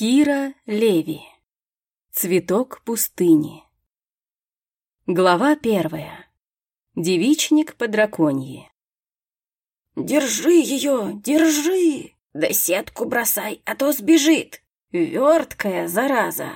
Кира Леви. Цветок пустыни. Глава первая. Девичник по драконьи. «Держи ее, держи! Да сетку бросай, а то сбежит! Верткая зараза!»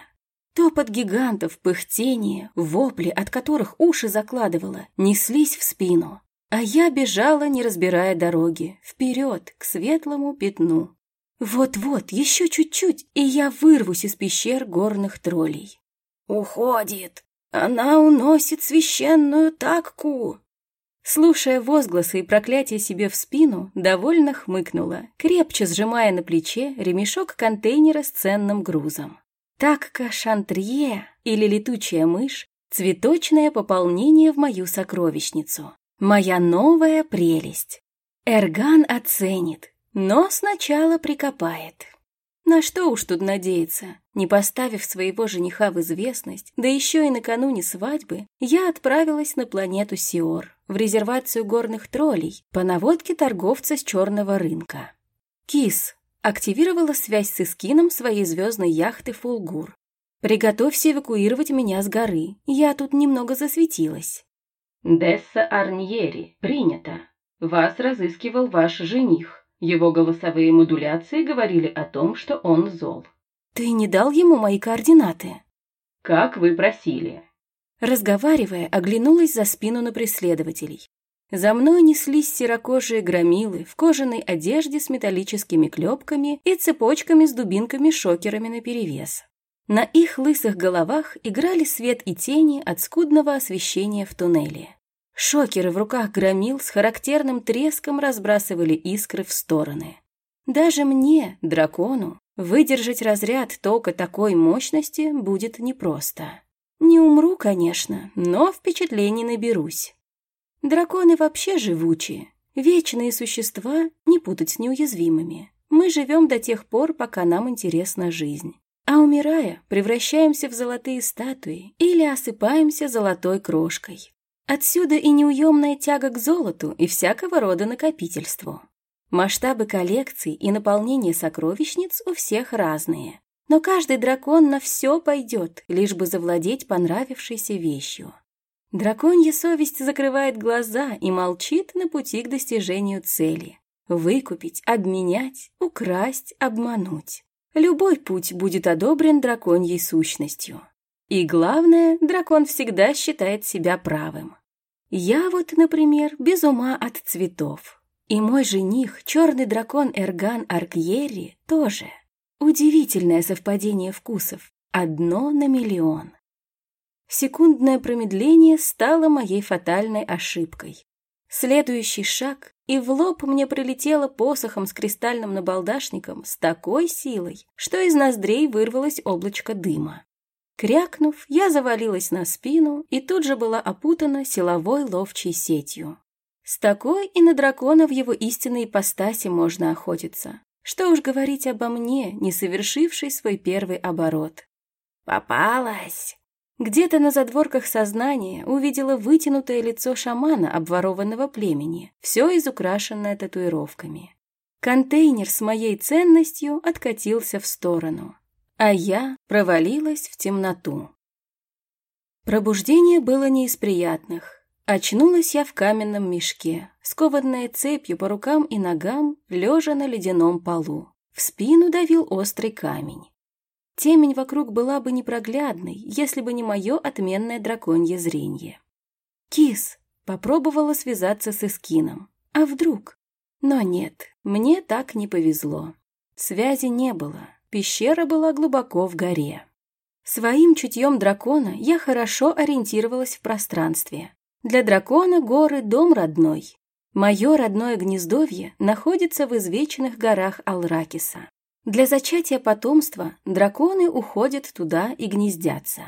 Топот гигантов, пыхтение, вопли, от которых уши закладывало, неслись в спину. А я бежала, не разбирая дороги, вперед, к светлому пятну. Вот-вот, еще чуть-чуть, и я вырвусь из пещер горных троллей. «Уходит! Она уносит священную такку!» Слушая возгласы и проклятия себе в спину, довольно хмыкнула, крепче сжимая на плече ремешок контейнера с ценным грузом. Такка шантрье или летучая мышь — цветочное пополнение в мою сокровищницу. Моя новая прелесть. Эрган оценит, но сначала прикопает. На что уж тут надеяться? Не поставив своего жениха в известность, да еще и накануне свадьбы, я отправилась на планету Сиор, в резервацию горных троллей, по наводке торговца с черного рынка. Кис активировала связь с Искином своей звездной яхты «Фулгур». «Приготовься эвакуировать меня с горы, я тут немного засветилась». «Десса Арньери, принято. Вас разыскивал ваш жених. Его голосовые модуляции говорили о том, что он зол. «Ты не дал ему мои координаты?» «Как вы просили». Разговаривая, оглянулась за спину на преследователей. За мной неслись серокожие громилы в кожаной одежде с металлическими клепками и цепочками с дубинками-шокерами наперевес. На их лысых головах играли свет и тени от скудного освещения в туннеле. Шокеры в руках громил с характерным треском разбрасывали искры в стороны. Даже мне, дракону, выдержать разряд тока такой мощности будет непросто. Не умру, конечно, но впечатлений наберусь. Драконы вообще живучие, вечные существа, не путать с неуязвимыми. Мы живем до тех пор, пока нам интересна жизнь. А умирая, превращаемся в золотые статуи или осыпаемся золотой крошкой. Отсюда и неуемная тяга к золоту и всякого рода накопительству. Масштабы коллекций и наполнение сокровищниц у всех разные. Но каждый дракон на все пойдет, лишь бы завладеть понравившейся вещью. Драконья совесть закрывает глаза и молчит на пути к достижению цели. Выкупить, обменять, украсть, обмануть. Любой путь будет одобрен драконьей сущностью. И главное, дракон всегда считает себя правым. Я вот, например, без ума от цветов. И мой жених, черный дракон Эрган Аркьерри, тоже. Удивительное совпадение вкусов. Одно на миллион. Секундное промедление стало моей фатальной ошибкой. Следующий шаг, и в лоб мне прилетело посохом с кристальным набалдашником с такой силой, что из ноздрей вырвалось облачко дыма. Крякнув, я завалилась на спину и тут же была опутана силовой ловчей сетью. С такой и на дракона в его истинной ипостаси можно охотиться. Что уж говорить обо мне, не совершившей свой первый оборот. «Попалась!» Где-то на задворках сознания увидела вытянутое лицо шамана обворованного племени, все изукрашенное татуировками. Контейнер с моей ценностью откатился в сторону а я провалилась в темноту. Пробуждение было не из приятных. Очнулась я в каменном мешке, скованная цепью по рукам и ногам, лежа на ледяном полу. В спину давил острый камень. Темень вокруг была бы непроглядной, если бы не мое отменное драконье зрение. «Кис!» — попробовала связаться с Искином. «А вдруг?» Но нет, мне так не повезло. Связи не было, Пещера была глубоко в горе. Своим чутьем дракона я хорошо ориентировалась в пространстве. Для дракона горы – дом родной. Мое родное гнездовье находится в извечных горах Алракиса. Для зачатия потомства драконы уходят туда и гнездятся.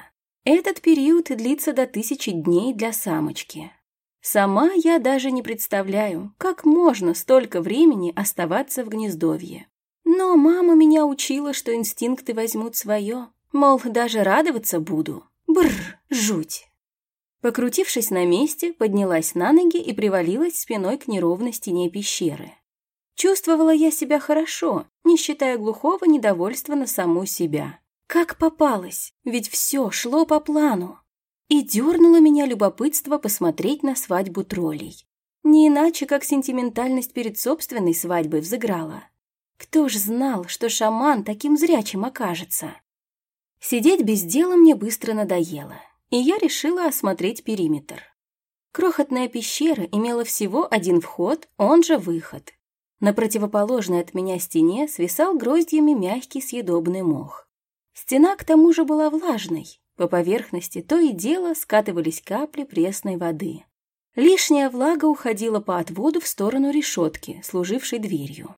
Этот период длится до тысячи дней для самочки. Сама я даже не представляю, как можно столько времени оставаться в гнездовье. Но мама меня учила, что инстинкты возьмут свое. Мол, даже радоваться буду. Бррр, жуть. Покрутившись на месте, поднялась на ноги и привалилась спиной к неровной стене пещеры. Чувствовала я себя хорошо, не считая глухого недовольства на саму себя. Как попалась, ведь все шло по плану. И дернуло меня любопытство посмотреть на свадьбу троллей. Не иначе, как сентиментальность перед собственной свадьбой взыграла. Кто ж знал, что шаман таким зрячим окажется? Сидеть без дела мне быстро надоело, и я решила осмотреть периметр. Крохотная пещера имела всего один вход, он же выход. На противоположной от меня стене свисал гроздьями мягкий съедобный мох. Стена к тому же была влажной, по поверхности то и дело скатывались капли пресной воды. Лишняя влага уходила по отводу в сторону решетки, служившей дверью.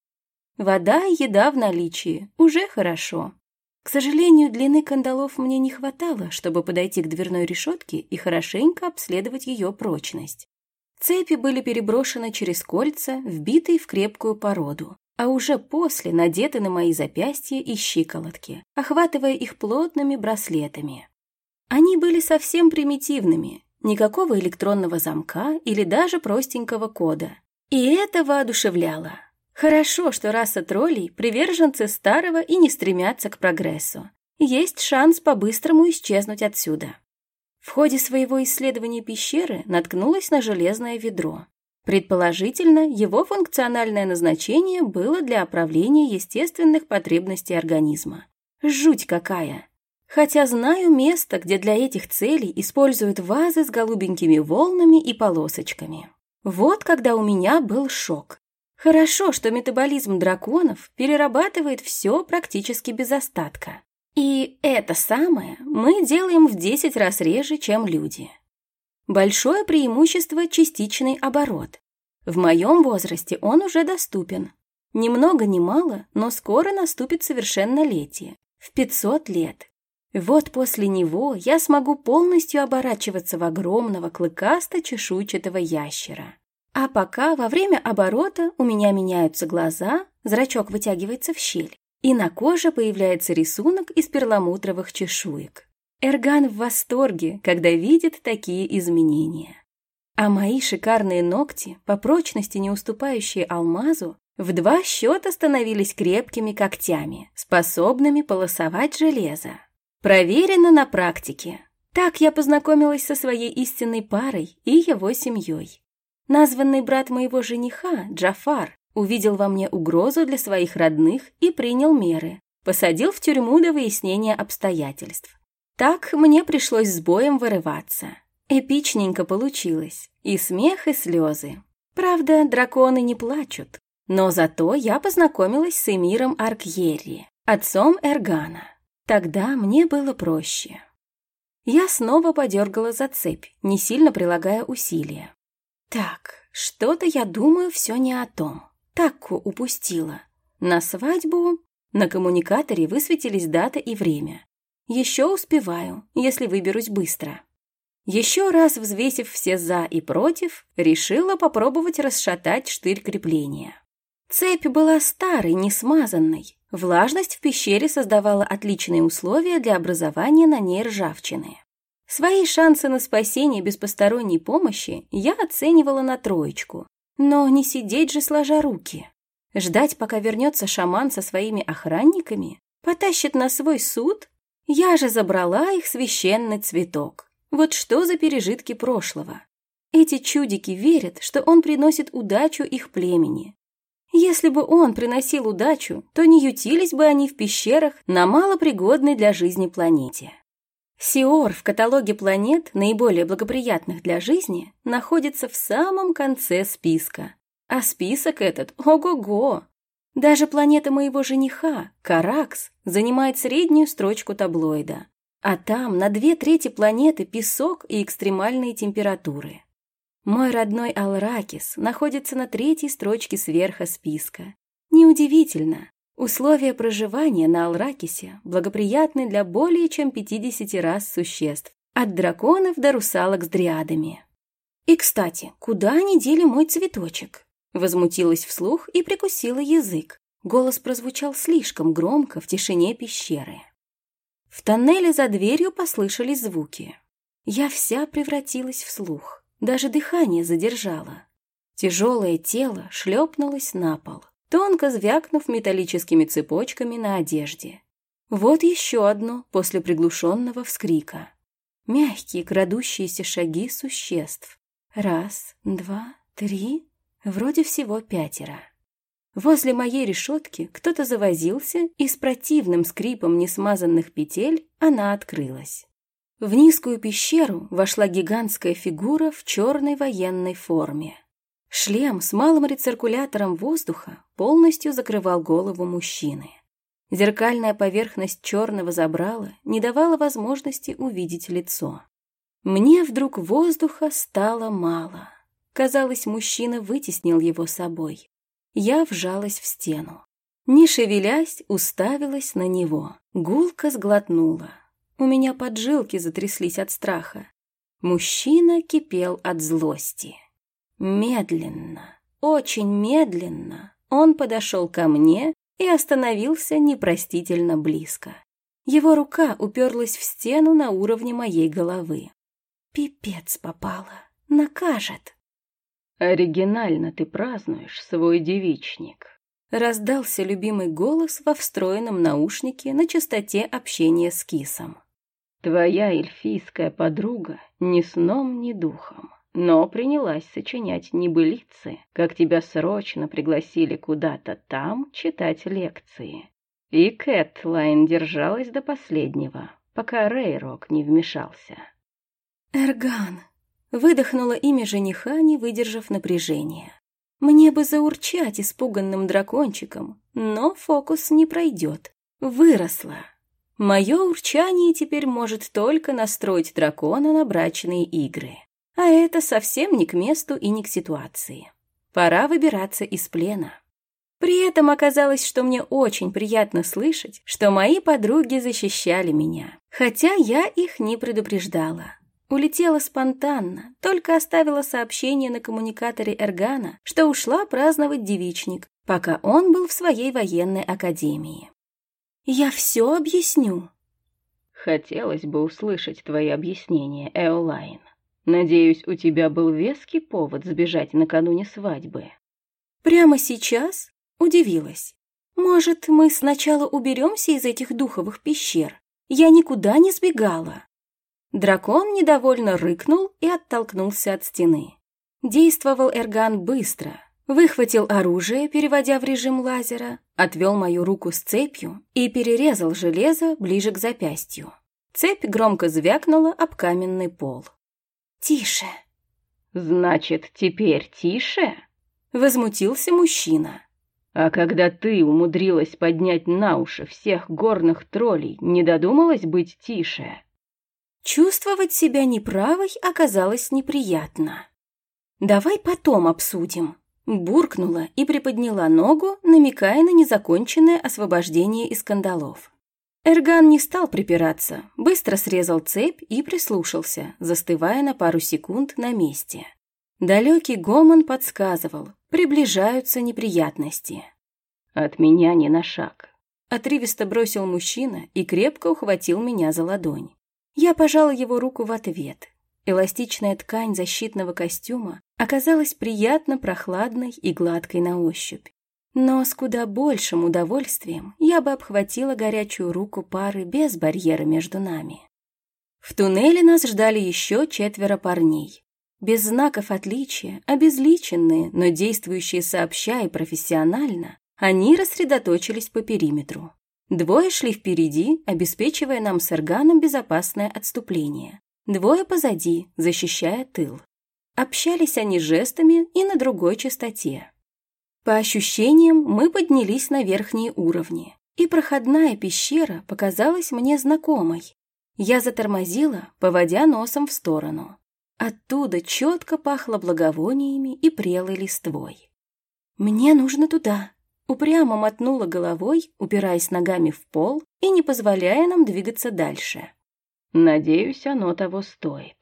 Вода и еда в наличии, уже хорошо. К сожалению, длины кандалов мне не хватало, чтобы подойти к дверной решетке и хорошенько обследовать ее прочность. Цепи были переброшены через кольца, вбитые в крепкую породу, а уже после надеты на мои запястья и щиколотки, охватывая их плотными браслетами. Они были совсем примитивными, никакого электронного замка или даже простенького кода. И это воодушевляло. Хорошо, что раса троллей – приверженцы старого и не стремятся к прогрессу. Есть шанс по-быстрому исчезнуть отсюда. В ходе своего исследования пещеры наткнулась на железное ведро. Предположительно, его функциональное назначение было для оправления естественных потребностей организма. Жуть какая! Хотя знаю место, где для этих целей используют вазы с голубенькими волнами и полосочками. Вот когда у меня был шок. Хорошо, что метаболизм драконов перерабатывает все практически без остатка. И это самое мы делаем в 10 раз реже, чем люди. Большое преимущество – частичный оборот. В моем возрасте он уже доступен. Ни много ни мало, но скоро наступит совершеннолетие. В 500 лет. Вот после него я смогу полностью оборачиваться в огромного клыкасто-чешуйчатого ящера. А пока во время оборота у меня меняются глаза, зрачок вытягивается в щель, и на коже появляется рисунок из перламутровых чешуек. Эрган в восторге, когда видит такие изменения. А мои шикарные ногти, по прочности не уступающие алмазу, в два счета становились крепкими когтями, способными полосовать железо. Проверено на практике. Так я познакомилась со своей истинной парой и его семьей. Названный брат моего жениха, Джафар, увидел во мне угрозу для своих родных и принял меры. Посадил в тюрьму до выяснения обстоятельств. Так мне пришлось с боем вырываться. Эпичненько получилось. И смех, и слезы. Правда, драконы не плачут. Но зато я познакомилась с Эмиром Аркьерри, отцом Эргана. Тогда мне было проще. Я снова подергала за цепь, не сильно прилагая усилия. Так, что-то я думаю все не о том. Такку упустила. На свадьбу на коммуникаторе высветились дата и время. Еще успеваю, если выберусь быстро. Еще раз взвесив все «за» и «против», решила попробовать расшатать штырь крепления. Цепь была старой, не смазанной. Влажность в пещере создавала отличные условия для образования на ней ржавчины. Свои шансы на спасение без посторонней помощи я оценивала на троечку. Но не сидеть же сложа руки. Ждать, пока вернется шаман со своими охранниками? Потащит на свой суд? Я же забрала их священный цветок. Вот что за пережитки прошлого. Эти чудики верят, что он приносит удачу их племени. Если бы он приносил удачу, то не ютились бы они в пещерах на малопригодной для жизни планете. Сиор в каталоге планет, наиболее благоприятных для жизни, находится в самом конце списка. А список этот – ого-го! Даже планета моего жениха, Каракс, занимает среднюю строчку таблоида. А там на две трети планеты песок и экстремальные температуры. Мой родной Алракис находится на третьей строчке сверха списка. Неудивительно, Условия проживания на Алракисе благоприятны для более чем 50 рас существ, от драконов до русалок с дриадами. И, кстати, куда они дели мой цветочек? Возмутилась вслух и прикусила язык. Голос прозвучал слишком громко в тишине пещеры. В тоннеле за дверью послышались звуки. Я вся превратилась в слух, даже дыхание задержала. Тяжелое тело шлепнулось на пол. Тонко звякнув металлическими цепочками на одежде. Вот еще одно после приглушенного вскрика. Мягкие крадущиеся шаги существ. Раз, два, три, вроде всего пятеро. Возле моей решетки кто-то завозился, и с противным скрипом несмазанных петель она открылась. В низкую пещеру вошла гигантская фигура в черной военной форме. Шлем с малым рециркулятором воздуха полностью закрывал голову мужчины. Зеркальная поверхность черного забрала не давала возможности увидеть лицо. Мне вдруг воздуха стало мало. Казалось, мужчина вытеснил его собой. Я вжалась в стену. Не шевелясь, уставилась на него. Гулка сглотнула. У меня поджилки затряслись от страха. Мужчина кипел от злости. Медленно, очень медленно он подошел ко мне и остановился непростительно близко. Его рука уперлась в стену на уровне моей головы. Пипец попала. Накажет. «Оригинально ты празднуешь свой девичник», раздался любимый голос во встроенном наушнике на частоте общения с кисом. Твоя эльфийская подруга ни сном, ни духом, но принялась сочинять небылицы, как тебя срочно пригласили куда-то там читать лекции. И Кэтлайн держалась до последнего, пока Рейрок не вмешался. «Эрган!» — выдохнула имя жениха, не выдержав напряжения. «Мне бы заурчать испуганным дракончиком, но фокус не пройдет. Выросла!» Мое урчание теперь может только настроить дракона на брачные игры. А это совсем не к месту и не к ситуации. Пора выбираться из плена. При этом оказалось, что мне очень приятно слышать, что мои подруги защищали меня, хотя я их не предупреждала. Улетела спонтанно, только оставила сообщение на коммуникаторе Эргана, что ушла праздновать девичник, пока он был в своей военной академии. Я все объясню. Хотелось бы услышать твои объяснения, Эолайн. Надеюсь, у тебя был веский повод сбежать накануне свадьбы. Прямо сейчас? Удивилась. Может, мы сначала уберемся из этих духовых пещер? Я никуда не сбегала. Дракон недовольно рыкнул и оттолкнулся от стены. Действовал Эрган быстро, Выхватил оружие, переводя в режим лазера, отвел мою руку с цепью и перерезал железо ближе к запястью. Цепь громко звякнула об каменный пол. «Тише!» «Значит, теперь тише?» Возмутился мужчина. «А когда ты умудрилась поднять на уши всех горных троллей, не додумалась быть тише?» Чувствовать себя неправой оказалось неприятно. «Давай потом обсудим», Буркнула и приподняла ногу, намекая на незаконченное освобождение из кандалов. Эрган не стал припираться, быстро срезал цепь и прислушался, застывая на пару секунд на месте. Далекий гомон подсказывал, приближаются неприятности. «От меня не на шаг», — отрывисто бросил мужчина и крепко ухватил меня за ладонь. Я пожала его руку в ответ, Эластичная ткань защитного костюма оказалась приятно прохладной и гладкой на ощупь. Но с куда большим удовольствием я бы обхватила горячую руку пары без барьера между нами. В туннеле нас ждали еще четверо парней. Без знаков отличия, обезличенные, но действующие сообща и профессионально, они рассредоточились по периметру. Двое шли впереди, обеспечивая нам с Эрганом безопасное отступление. Двое позади, защищая тыл. Общались они жестами и на другой частоте. По ощущениям, мы поднялись на верхние уровни, и проходная пещера показалась мне знакомой. Я затормозила, поводя носом в сторону. Оттуда четко пахло благовониями и прелой листвой. «Мне нужно туда», — упрямо мотнула головой, упираясь ногами в пол и не позволяя нам двигаться дальше. Надеюсь, оно того стоит.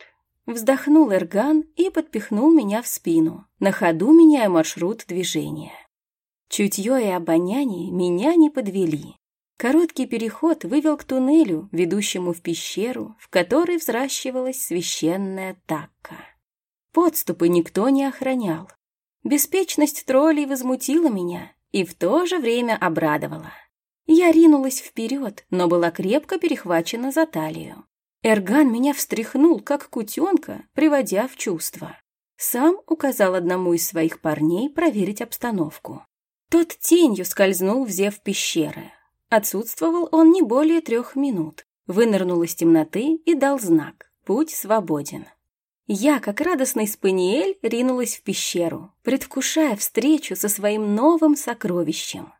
Вздохнул Эрган и подпихнул меня в спину, на ходу меняя маршрут движения. Чутье и обоняние меня не подвели. Короткий переход вывел к туннелю, ведущему в пещеру, в которой взращивалась священная такка. Подступы никто не охранял. Беспечность троллей возмутила меня, и в то же время обрадовала. Я ринулась вперед, но была крепко перехвачена за талию. Эрган меня встряхнул, как кутенка, приводя в чувство. Сам указал одному из своих парней проверить обстановку. Тот тенью скользнул в зев пещеры. Отсутствовал он не более трех минут. Вынырнул из темноты и дал знак «Путь свободен». Я, как радостный спаниель, ринулась в пещеру, предвкушая встречу со своим новым сокровищем.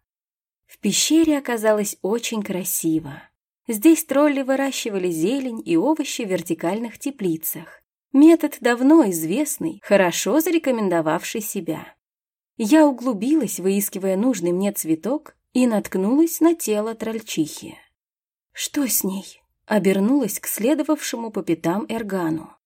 В пещере оказалось очень красиво. Здесь тролли выращивали зелень и овощи в вертикальных теплицах. Метод давно известный, хорошо зарекомендовавший себя. Я углубилась, выискивая нужный мне цветок, и наткнулась на тело трольчихи. «Что с ней?» Обернулась к следовавшему по пятам Эргану.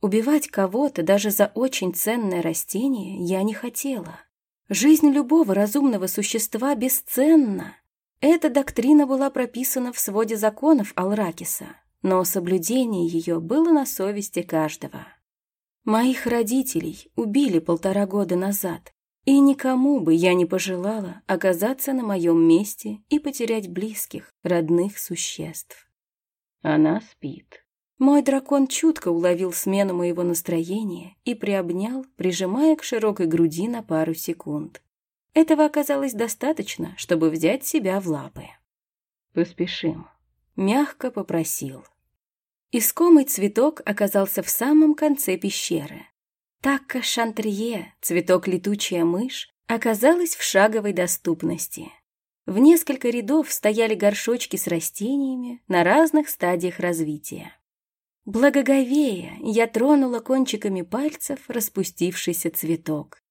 Убивать кого-то даже за очень ценное растение я не хотела. Жизнь любого разумного существа бесценна. Эта доктрина была прописана в своде законов Алракиса, но соблюдение ее было на совести каждого. Моих родителей убили полтора года назад, и никому бы я не пожелала оказаться на моем месте и потерять близких, родных существ. Она спит. Мой дракон чутко уловил смену моего настроения и приобнял, прижимая к широкой груди на пару секунд. Этого оказалось достаточно, чтобы взять себя в лапы. «Поспешим», — мягко попросил. Искомый цветок оказался в самом конце пещеры. Такка шантрие, цветок летучая мышь, оказалась в шаговой доступности. В несколько рядов стояли горшочки с растениями на разных стадиях развития. Благоговея, я тронула кончиками пальцев распустившийся цветок.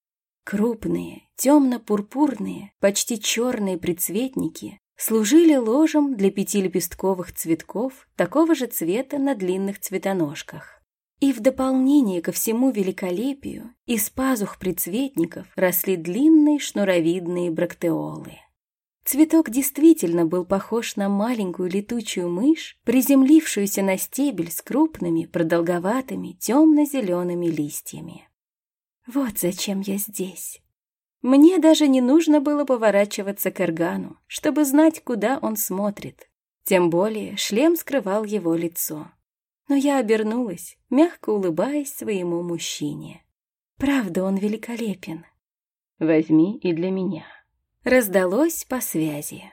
Крупные, темно-пурпурные, почти черные предцветники служили ложем для пятилепестковых цветков такого же цвета на длинных цветоножках. И в дополнение ко всему великолепию из пазух предцветников росли длинные шнуровидные брактеолы. Цветок действительно был похож на маленькую летучую мышь, приземлившуюся на стебель с крупными, продолговатыми, темно-зелеными листьями. Вот зачем я здесь. Мне даже не нужно было поворачиваться к Эргану, чтобы знать, куда он смотрит. Тем более шлем скрывал его лицо. Но я обернулась, мягко улыбаясь своему мужчине. Правда, он великолепен. Возьми и для меня. Раздалось по связи.